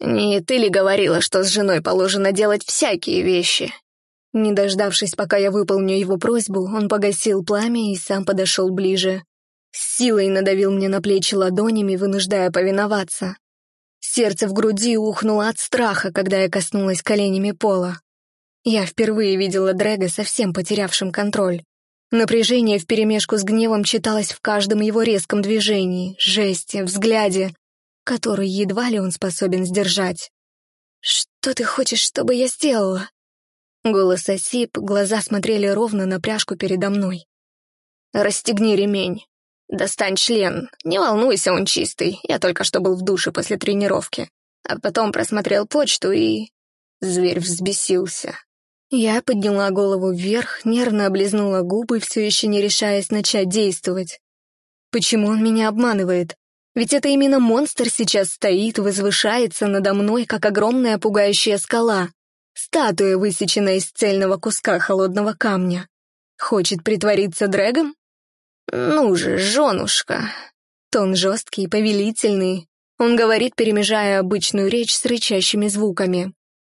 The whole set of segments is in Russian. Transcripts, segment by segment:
«Не ты ли говорила, что с женой положено делать всякие вещи?» Не дождавшись, пока я выполню его просьбу, он погасил пламя и сам подошел ближе. С силой надавил мне на плечи ладонями, вынуждая повиноваться. Сердце в груди ухнуло от страха, когда я коснулась коленями пола. Я впервые видела Дрэга совсем потерявшим контроль. Напряжение вперемешку с гневом читалось в каждом его резком движении, жесте, взгляде, который едва ли он способен сдержать. «Что ты хочешь, чтобы я сделала?» Голос осип, глаза смотрели ровно на пряжку передо мной. «Расстегни ремень. Достань член. Не волнуйся, он чистый. Я только что был в душе после тренировки. А потом просмотрел почту и... Зверь взбесился. Я подняла голову вверх, нервно облизнула губы, все еще не решаясь начать действовать. Почему он меня обманывает? Ведь это именно монстр сейчас стоит, возвышается надо мной, как огромная пугающая скала. Статуя, высеченная из цельного куска холодного камня. Хочет притвориться Дрэгом? «Ну же, женушка!» Тон жесткий, повелительный. Он говорит, перемежая обычную речь с рычащими звуками.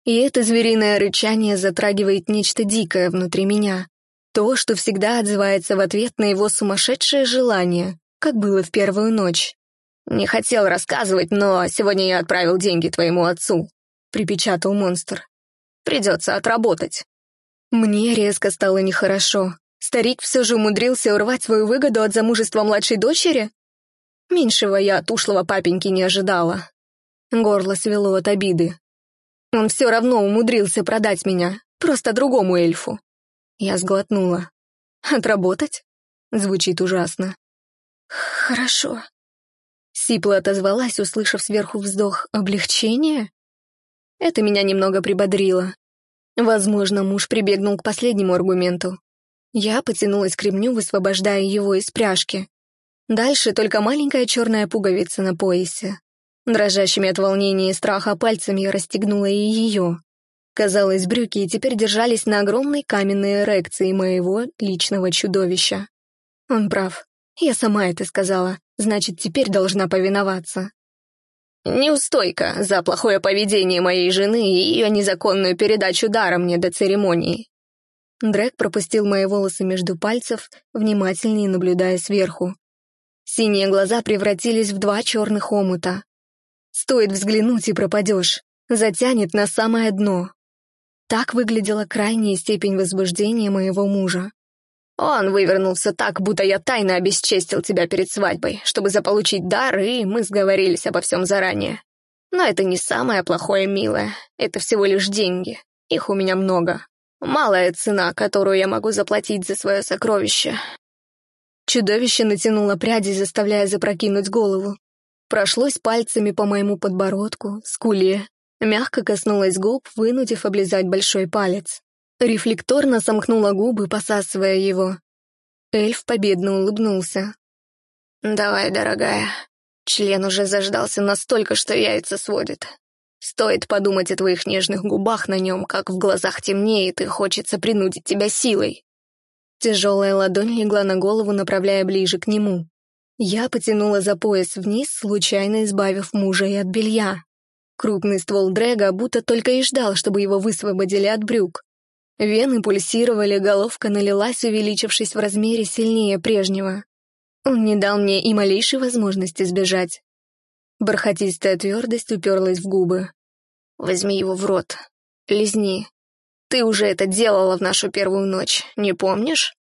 И это звериное рычание затрагивает нечто дикое внутри меня. То, что всегда отзывается в ответ на его сумасшедшее желание, как было в первую ночь. «Не хотел рассказывать, но сегодня я отправил деньги твоему отцу», — припечатал монстр. «Придется отработать». Мне резко стало нехорошо. Старик все же умудрился урвать свою выгоду от замужества младшей дочери? Меньшего я от ушлого папеньки не ожидала. Горло свело от обиды. Он все равно умудрился продать меня, просто другому эльфу. Я сглотнула. «Отработать?» Звучит ужасно. «Хорошо». Сипла отозвалась, услышав сверху вздох «облегчение?» Это меня немного прибодрило. Возможно, муж прибегнул к последнему аргументу. Я потянулась к ремню, высвобождая его из пряжки. Дальше только маленькая черная пуговица на поясе. Дрожащими от волнения и страха пальцами я расстегнула и ее. Казалось, брюки теперь держались на огромной каменной эрекции моего личного чудовища. Он прав. Я сама это сказала, значит, теперь должна повиноваться. Неустойка за плохое поведение моей жены и ее незаконную передачу дара мне до церемонии. Дрэк пропустил мои волосы между пальцев, внимательнее наблюдая сверху. Синие глаза превратились в два черных омута. Стоит взглянуть и пропадешь, затянет на самое дно. Так выглядела крайняя степень возбуждения моего мужа. Он вывернулся так, будто я тайно обесчестил тебя перед свадьбой, чтобы заполучить дар, и мы сговорились обо всем заранее. Но это не самое плохое, милое. Это всего лишь деньги. Их у меня много. Малая цена, которую я могу заплатить за свое сокровище. Чудовище натянуло пряди, заставляя запрокинуть голову. Прошлось пальцами по моему подбородку, скуле, мягко коснулась губ, вынудив облизать большой палец. Рефлекторно сомкнула губы, посасывая его. Эльф победно улыбнулся. «Давай, дорогая. Член уже заждался настолько, что яйца сводит. Стоит подумать о твоих нежных губах на нем, как в глазах темнеет и хочется принудить тебя силой. Тяжелая ладонь легла на голову, направляя ближе к нему. Я потянула за пояс вниз, случайно избавив мужа и от белья. Крупный ствол дрэга будто только и ждал, чтобы его высвободили от брюк. Вены пульсировали, головка налилась, увеличившись в размере сильнее прежнего. Он не дал мне и малейшей возможности сбежать. Бархатистая твердость уперлась в губы. «Возьми его в рот. Лизни. Ты уже это делала в нашу первую ночь, не помнишь?»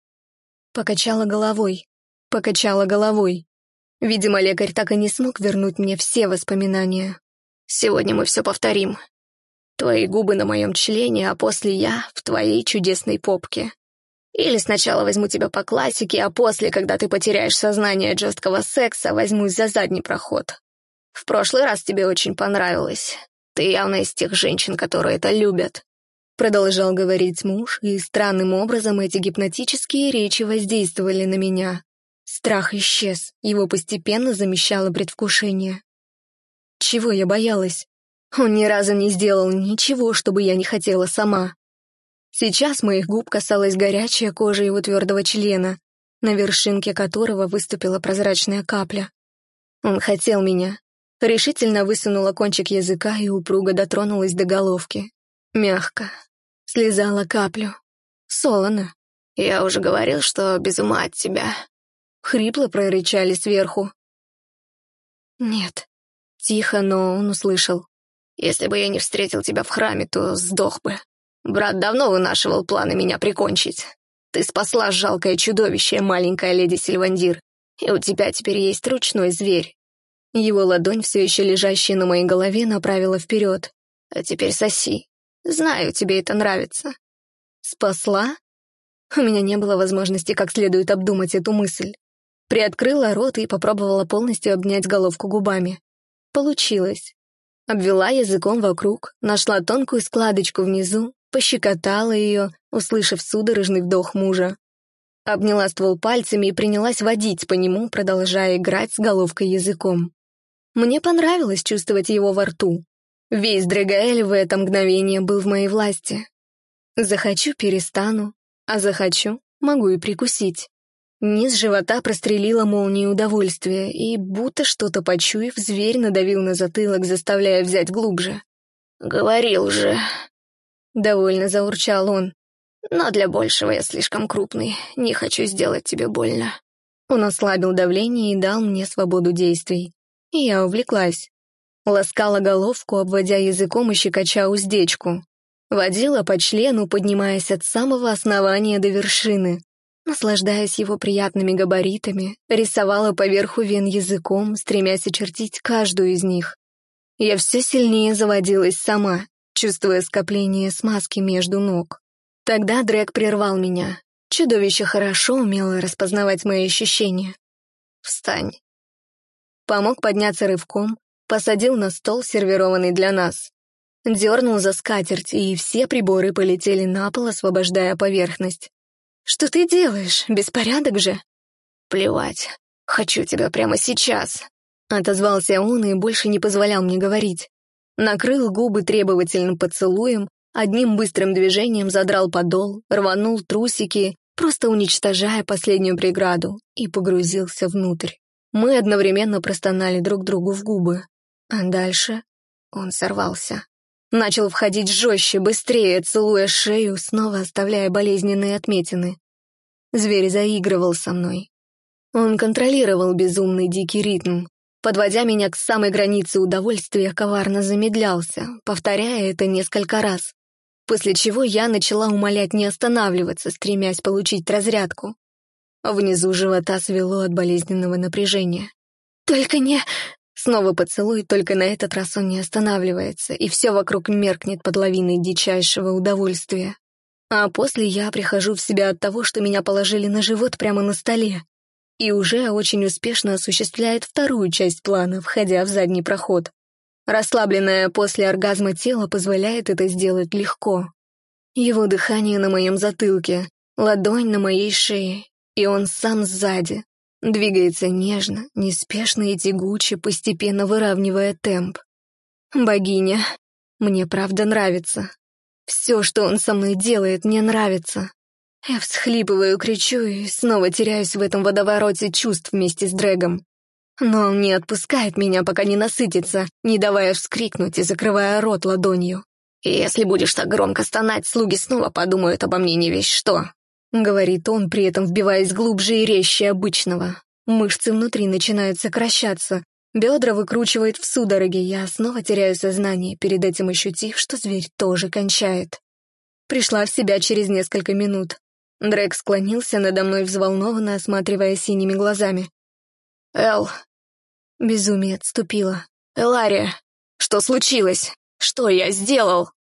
Покачала головой. Покачала головой. Видимо, лекарь так и не смог вернуть мне все воспоминания. «Сегодня мы все повторим. Твои губы на моем члене, а после я в твоей чудесной попке. Или сначала возьму тебя по классике, а после, когда ты потеряешь сознание от жесткого секса, возьмусь за задний проход. В прошлый раз тебе очень понравилось. Ты явно из тех женщин, которые это любят. Продолжал говорить муж, и странным образом эти гипнотические речи воздействовали на меня. Страх исчез, его постепенно замещало предвкушение. Чего я боялась? Он ни разу не сделал ничего, чтобы я не хотела сама. Сейчас моих губ касалась горячая кожа его твердого члена, на вершинке которого выступила прозрачная капля. Он хотел меня, Решительно высунула кончик языка и упруго дотронулась до головки. Мягко. Слезала каплю. Солоно. «Я уже говорил, что без ума от тебя». Хрипло прорычали сверху. «Нет». Тихо, но он услышал. «Если бы я не встретил тебя в храме, то сдох бы. Брат давно вынашивал планы меня прикончить. Ты спасла жалкое чудовище, маленькая леди Сильвандир, и у тебя теперь есть ручной зверь». Его ладонь, все еще лежащая на моей голове, направила вперед. «А теперь соси. Знаю, тебе это нравится». «Спасла?» У меня не было возможности как следует обдумать эту мысль. Приоткрыла рот и попробовала полностью обнять головку губами. Получилось. Обвела языком вокруг, нашла тонкую складочку внизу, пощекотала ее, услышав судорожный вдох мужа. Обняла ствол пальцами и принялась водить по нему, продолжая играть с головкой языком. Мне понравилось чувствовать его во рту. Весь Дрэгаэль в это мгновение был в моей власти. Захочу — перестану, а захочу — могу и прикусить. Низ живота прострелила молнией удовольствия, и, будто что-то почуяв, зверь надавил на затылок, заставляя взять глубже. «Говорил же!» Довольно заурчал он. «Но для большего я слишком крупный, не хочу сделать тебе больно». Он ослабил давление и дал мне свободу действий. И я увлеклась. Ласкала головку, обводя языком и щекоча уздечку. Водила по члену, поднимаясь от самого основания до вершины. Наслаждаясь его приятными габаритами, рисовала поверху вен языком, стремясь очертить каждую из них. Я все сильнее заводилась сама, чувствуя скопление смазки между ног. Тогда Дрэк прервал меня. Чудовище хорошо умело распознавать мои ощущения. «Встань». Помог подняться рывком, посадил на стол, сервированный для нас. Дернул за скатерть, и все приборы полетели на пол, освобождая поверхность. «Что ты делаешь? Беспорядок же?» «Плевать. Хочу тебя прямо сейчас», — отозвался он и больше не позволял мне говорить. Накрыл губы требовательным поцелуем, одним быстрым движением задрал подол, рванул трусики, просто уничтожая последнюю преграду, и погрузился внутрь. Мы одновременно простонали друг другу в губы. А дальше он сорвался. Начал входить жестче, быстрее, целуя шею, снова оставляя болезненные отметины. Зверь заигрывал со мной. Он контролировал безумный дикий ритм, подводя меня к самой границе удовольствия, коварно замедлялся, повторяя это несколько раз, после чего я начала умолять не останавливаться, стремясь получить разрядку. Внизу живота свело от болезненного напряжения. «Только не...» Снова поцелуй, только на этот раз он не останавливается, и все вокруг меркнет под лавиной дичайшего удовольствия. А после я прихожу в себя от того, что меня положили на живот прямо на столе, и уже очень успешно осуществляет вторую часть плана, входя в задний проход. Расслабленное после оргазма тело позволяет это сделать легко. Его дыхание на моем затылке, ладонь на моей шее, и он сам сзади, Двигается нежно, неспешно и тягуче, постепенно выравнивая темп. Богиня, мне правда нравится. Все, что он со мной делает, мне нравится. Я всхлипываю, кричу и снова теряюсь в этом водовороте чувств вместе с Дрэгом. Но он не отпускает меня, пока не насытится, не давая вскрикнуть и закрывая рот ладонью. Если будешь так громко стонать, слуги снова подумают обо мне не весь что. — говорит он, при этом вбиваясь глубже и резче обычного. Мышцы внутри начинают сокращаться, бедра выкручивает в судороге, я снова теряю сознание, перед этим ощутив, что зверь тоже кончает. Пришла в себя через несколько минут. Дрэк склонился надо мной взволнованно, осматривая синими глазами. «Эл...» Безумие отступило. «Элария, что случилось? Что я сделал?»